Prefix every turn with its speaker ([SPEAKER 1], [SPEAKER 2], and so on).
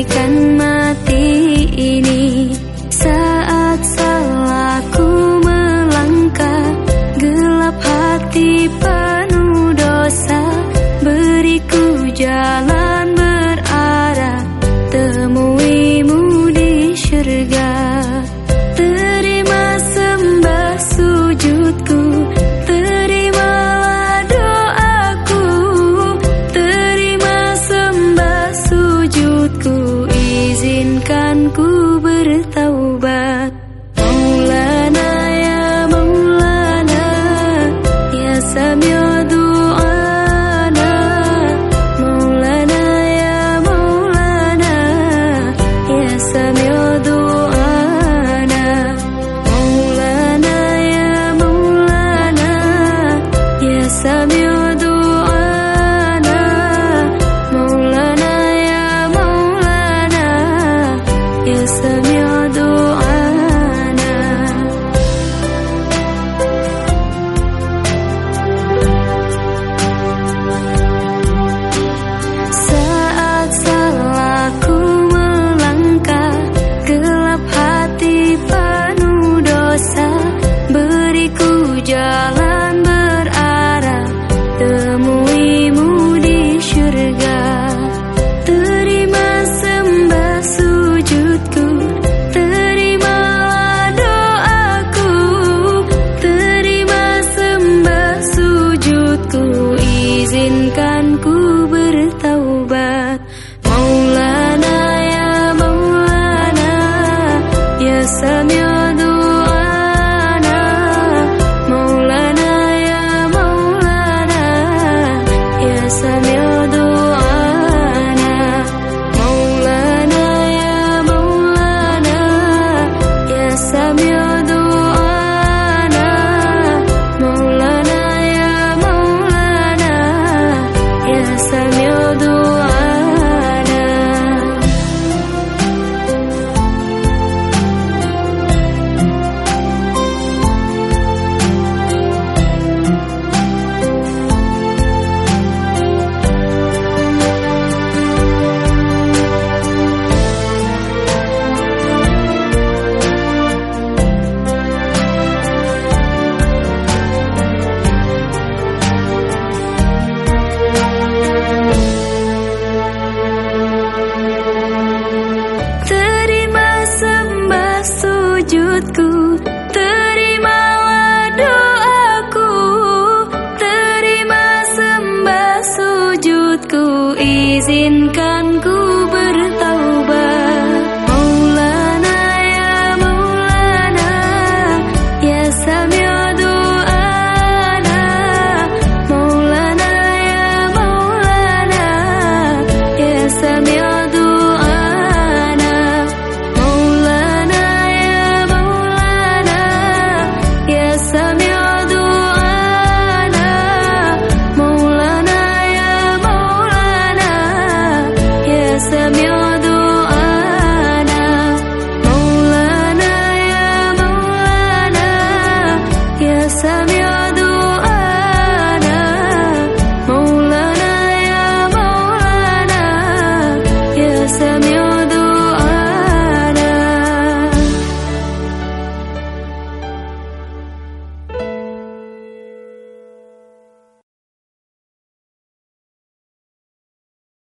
[SPEAKER 1] bagaikan mati ini Saat salahku melangkah Gelap hati 夜色渺渡。Essa minha maksudku Terimalah doaku Terima sembah sujudku Izinkanku